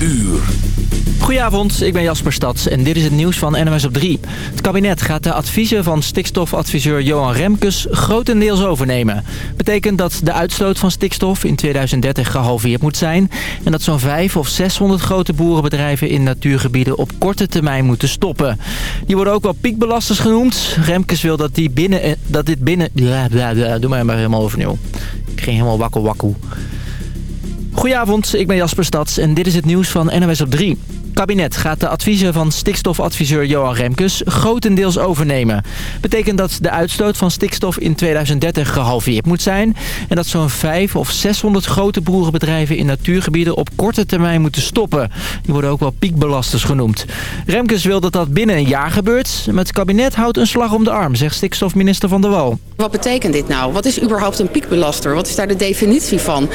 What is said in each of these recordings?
uur. Goedenavond, ik ben Jasper Stads en dit is het nieuws van NMS op 3. Het kabinet gaat de adviezen van stikstofadviseur Johan Remkes grotendeels overnemen. Betekent dat de uitstoot van stikstof in 2030 gehalveerd moet zijn... en dat zo'n 5 of 600 grote boerenbedrijven in natuurgebieden op korte termijn moeten stoppen. Die worden ook wel piekbelasters genoemd. Remkes wil dat, die binnen, eh, dat dit binnen... Ja, ja, ja, doe maar maar helemaal overnieuw. Ik ging helemaal wakkel wakkel. Goedenavond, ik ben Jasper Stads en dit is het nieuws van NOS op 3 kabinet gaat de adviezen van stikstofadviseur Johan Remkes grotendeels overnemen. Betekent dat de uitstoot van stikstof in 2030 gehalveerd moet zijn... en dat zo'n 5 of 600 grote boerenbedrijven in natuurgebieden op korte termijn moeten stoppen. Die worden ook wel piekbelasters genoemd. Remkes wil dat dat binnen een jaar gebeurt. Maar het kabinet houdt een slag om de arm, zegt stikstofminister Van der Wal. Wat betekent dit nou? Wat is überhaupt een piekbelaster? Wat is daar de definitie van?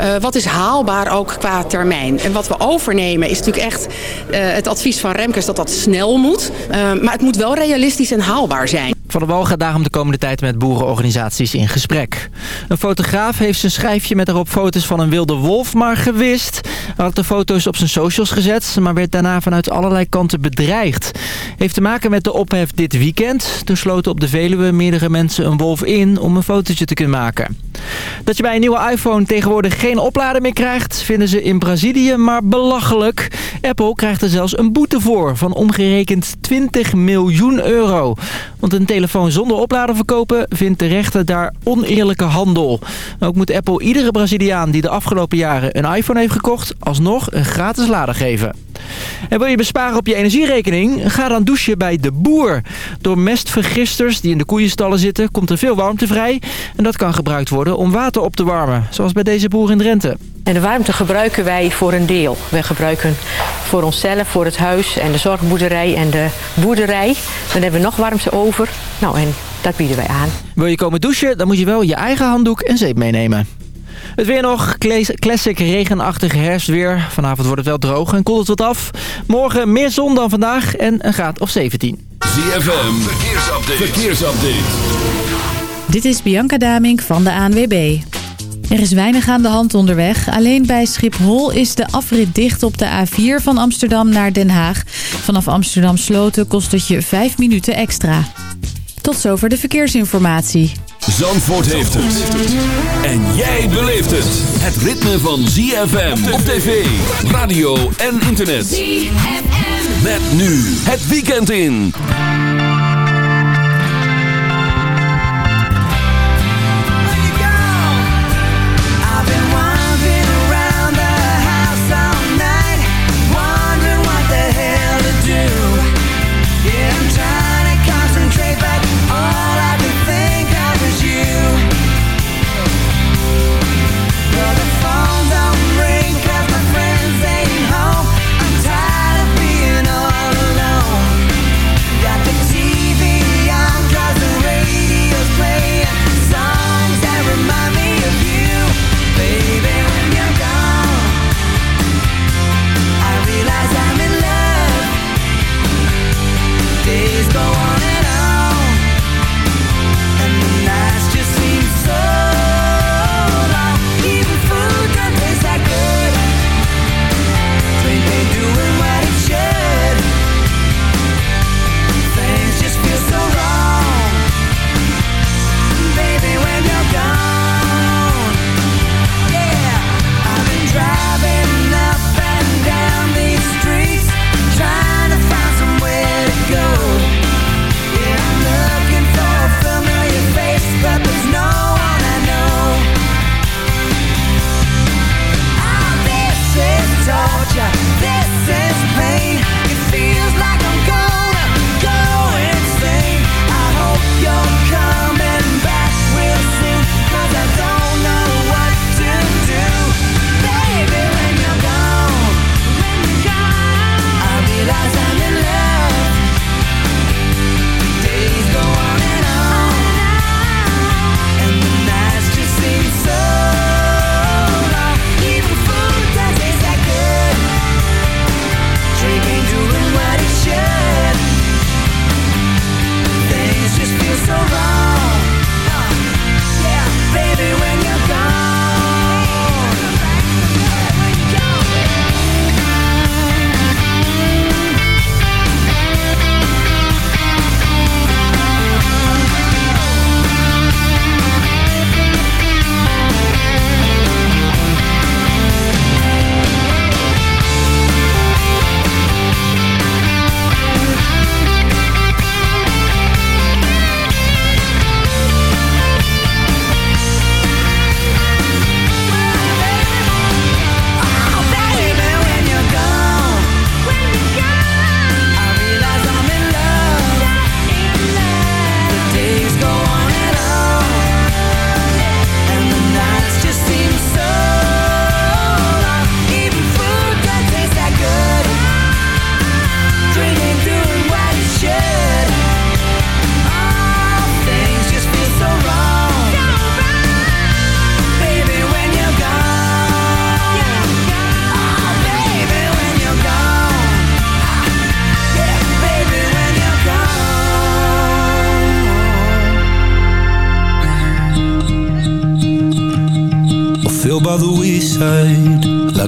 Uh, wat is haalbaar ook qua termijn? En wat we overnemen is natuurlijk echt het advies van Remkes dat dat snel moet. Uh, maar het moet wel realistisch en haalbaar zijn. Van der Wal gaat daarom de komende tijd met boerenorganisaties in gesprek. Een fotograaf heeft zijn schijfje met erop foto's van een wilde wolf maar gewist. Hij had de foto's op zijn socials gezet, maar werd daarna vanuit allerlei kanten bedreigd. Heeft te maken met de ophef dit weekend. Toen sloten op de Veluwe meerdere mensen een wolf in om een fotootje te kunnen maken. Dat je bij een nieuwe iPhone tegenwoordig geen oplader meer krijgt, vinden ze in Brazilië maar belachelijk. Apple krijgt er zelfs een boete voor van omgerekend 20 miljoen euro. Want een telefoon zonder oplader verkopen vindt de rechter daar oneerlijke handel. Ook moet Apple iedere Braziliaan die de afgelopen jaren een iPhone heeft gekocht... alsnog een gratis lader geven. En wil je besparen op je energierekening? Ga dan douchen bij De Boer. Door mestvergisters die in de koeienstallen zitten komt er veel warmte vrij. En dat kan gebruikt worden om water op te warmen. Zoals bij deze boer in Drenthe. En de warmte gebruiken wij voor een deel. We gebruiken voor onszelf, voor het huis en de zorgboerderij en de boerderij. Dan hebben we nog warmte over. Nou, en dat bieden wij aan. Wil je komen douchen, dan moet je wel je eigen handdoek en zeep meenemen. Het weer nog. Classic regenachtig herfstweer. Vanavond wordt het wel droog en koelt het wat af. Morgen meer zon dan vandaag en een graad of 17. ZFM, verkeersupdate. verkeersupdate. Dit is Bianca Damink van de ANWB. Er is weinig aan de hand onderweg. Alleen bij Schiphol is de afrit dicht op de A4 van Amsterdam naar Den Haag. Vanaf Amsterdam Sloten kost het je 5 minuten extra. Tot zover de verkeersinformatie. Zandvoort heeft het. En jij beleeft het. Het ritme van ZFM op tv, radio en internet. ZFM. Met nu het weekend in.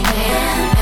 baby.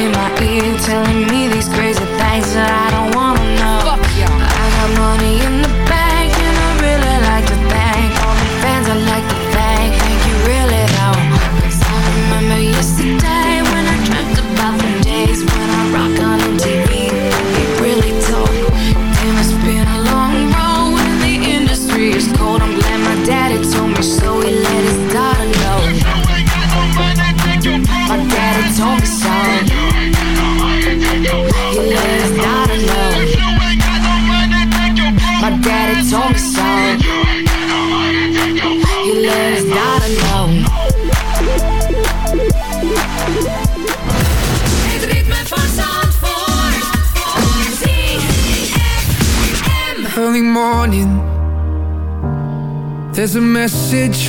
In my ear telling me these crazy things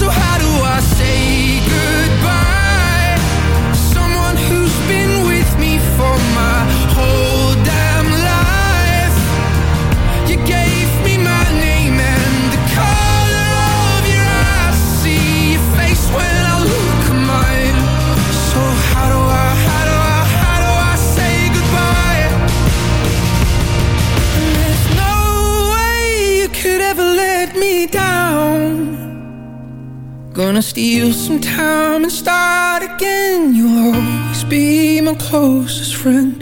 So how do I steal some time and start again. You'll always be my closest friend.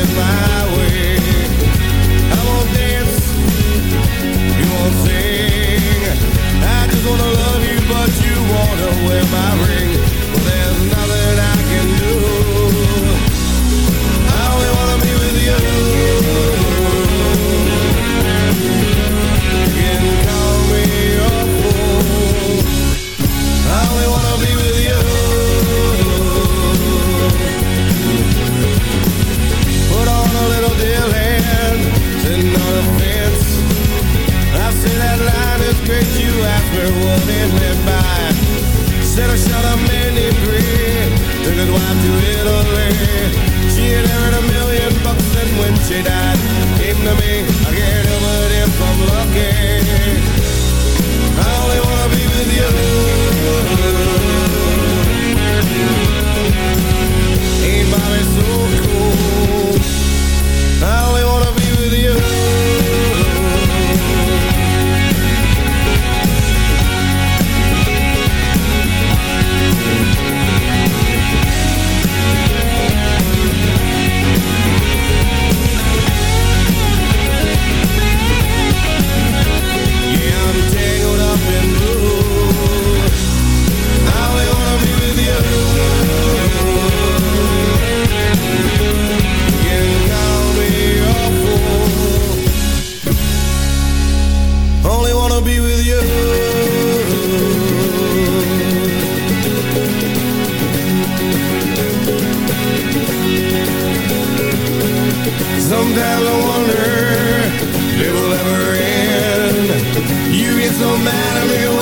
if I no matter me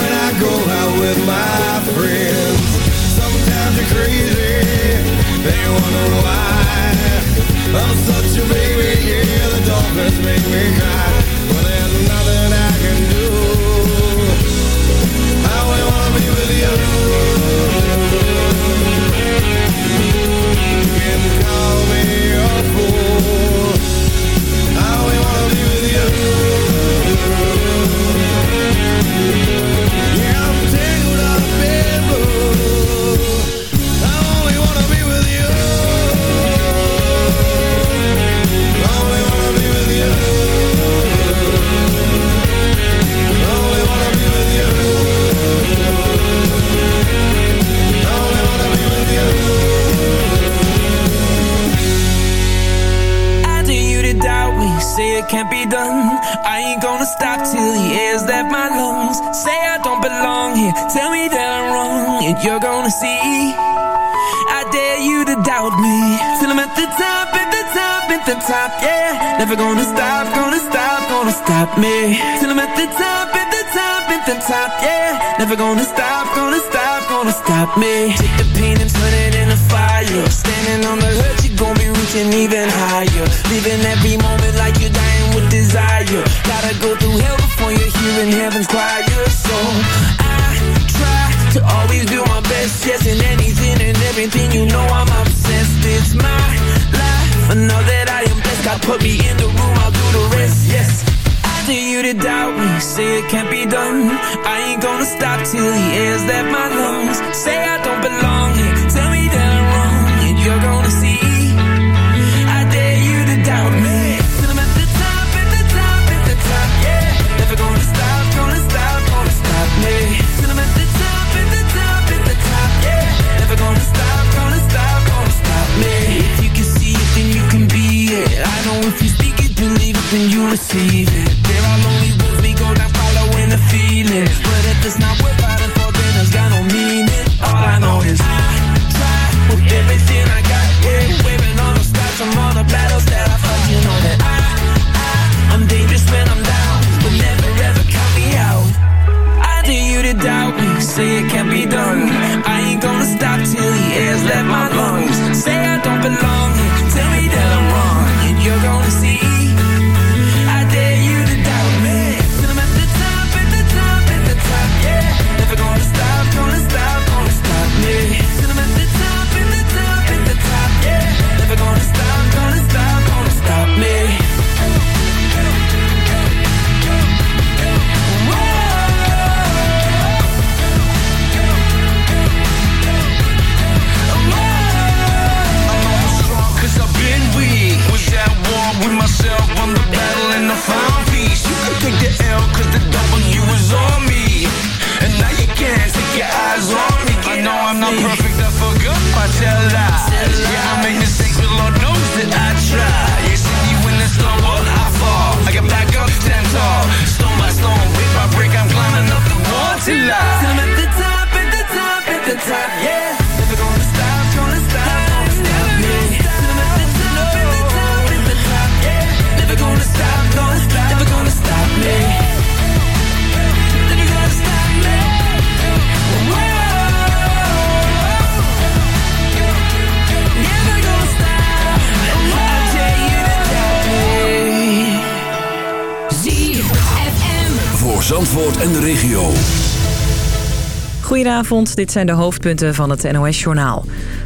Goedenavond, dit zijn de hoofdpunten van het NOS-journaal.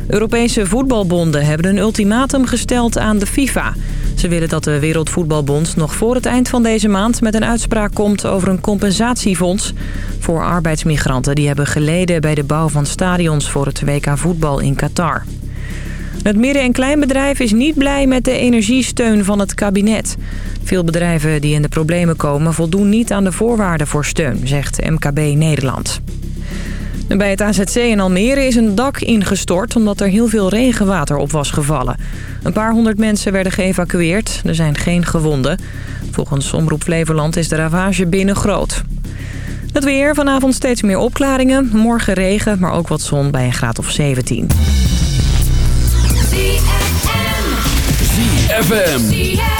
Europese voetbalbonden hebben een ultimatum gesteld aan de FIFA. Ze willen dat de Wereldvoetbalbond nog voor het eind van deze maand... met een uitspraak komt over een compensatiefonds... voor arbeidsmigranten die hebben geleden bij de bouw van stadions... voor het WK voetbal in Qatar. Het midden- en kleinbedrijf is niet blij met de energiesteun van het kabinet. Veel bedrijven die in de problemen komen voldoen niet aan de voorwaarden voor steun, zegt MKB Nederland. Bij het AZC in Almere is een dak ingestort omdat er heel veel regenwater op was gevallen. Een paar honderd mensen werden geëvacueerd. Er zijn geen gewonden. Volgens Omroep Flevoland is de ravage binnen groot. Het weer, vanavond steeds meer opklaringen. Morgen regen, maar ook wat zon bij een graad of 17. ZFM.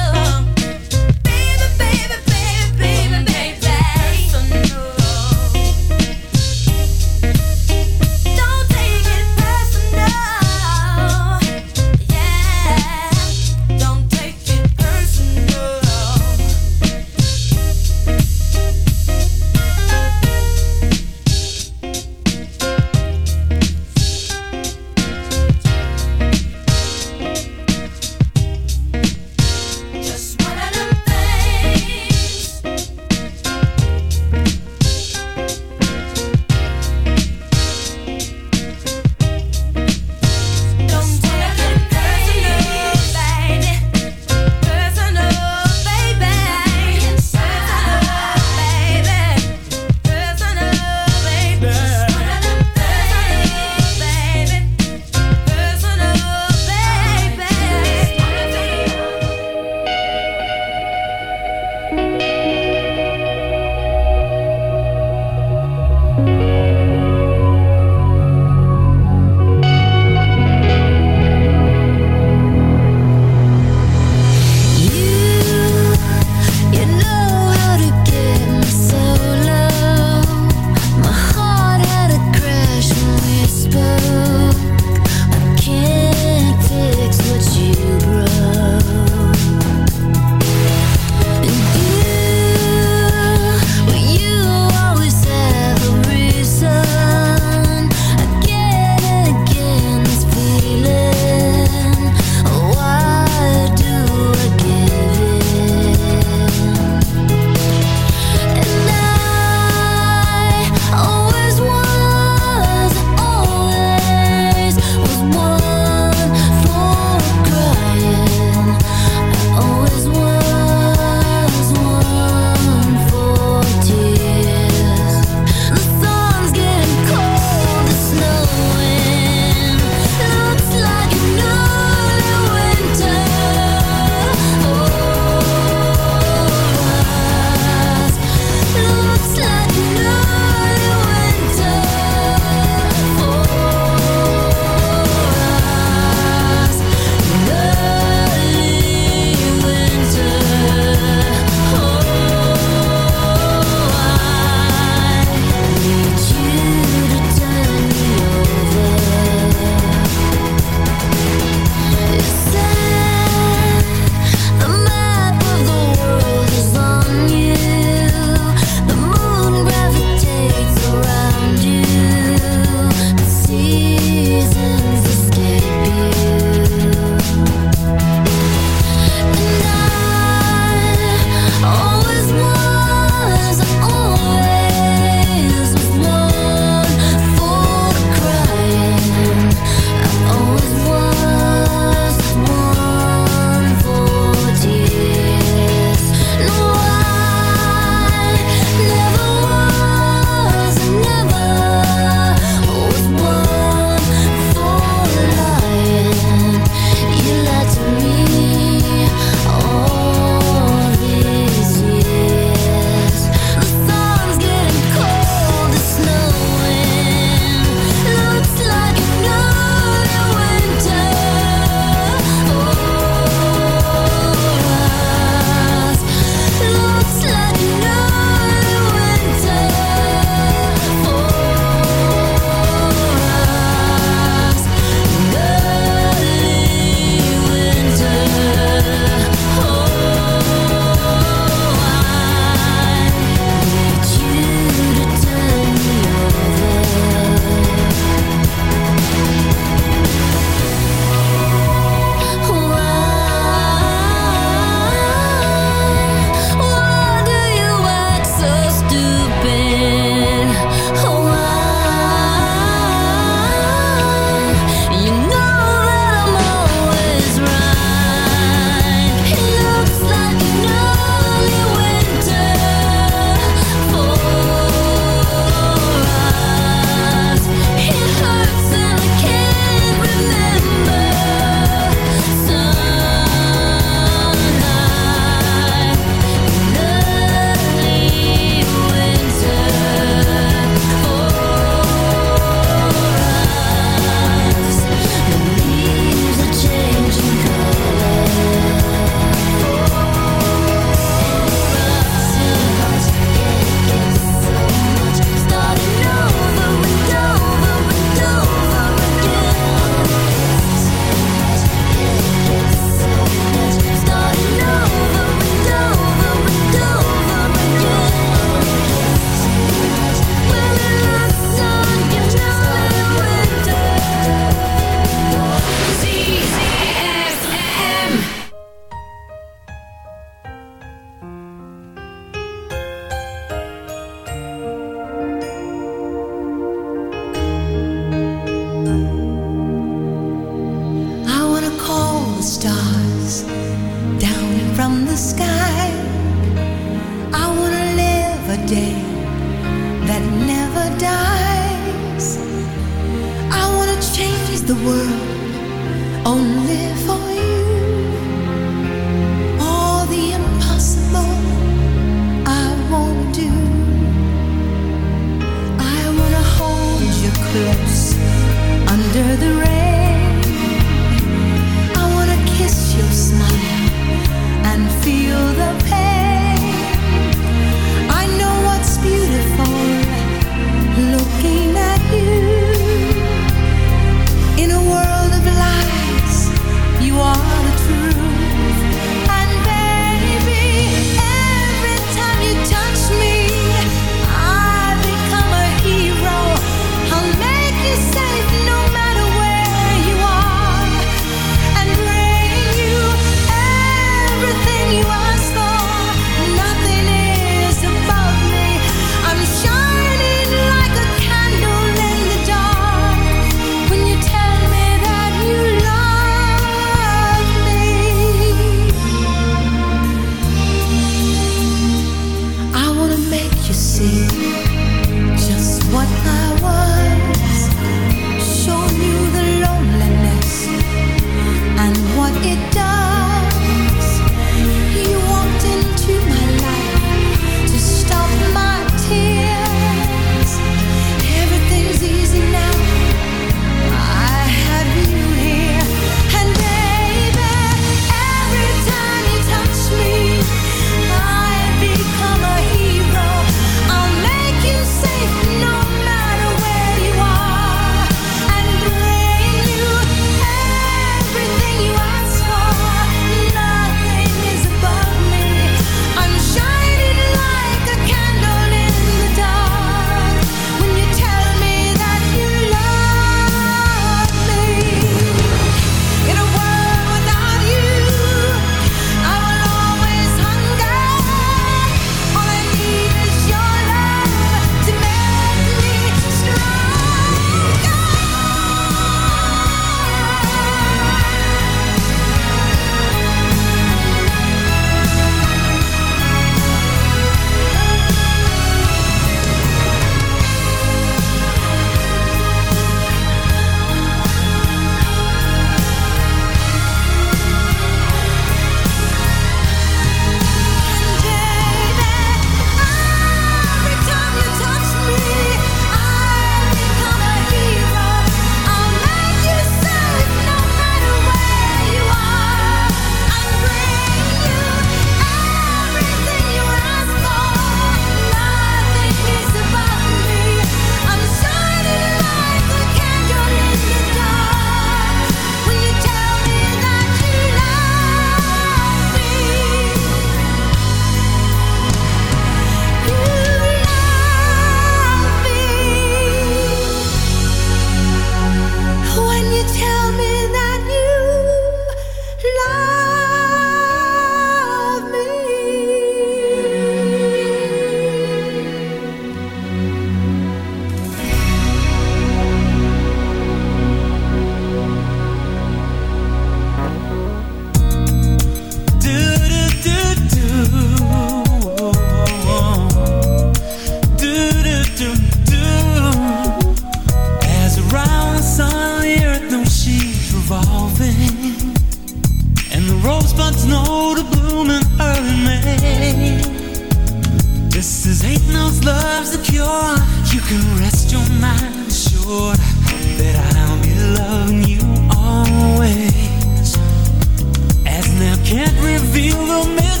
Reveal the mystery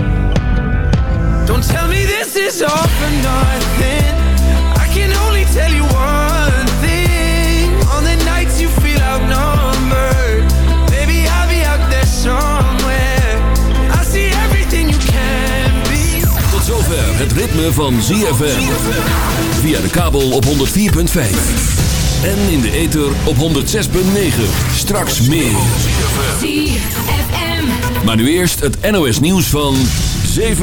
is all for nothing I can only tell you one thing On the nights you feel outnumbered Baby, I'll be out there somewhere I see everything you can be Tot zover het ritme van ZFM. Via de kabel op 104.5. En in de ether op 106.9. Straks meer. ZFM. Maar nu eerst het NOS nieuws van 7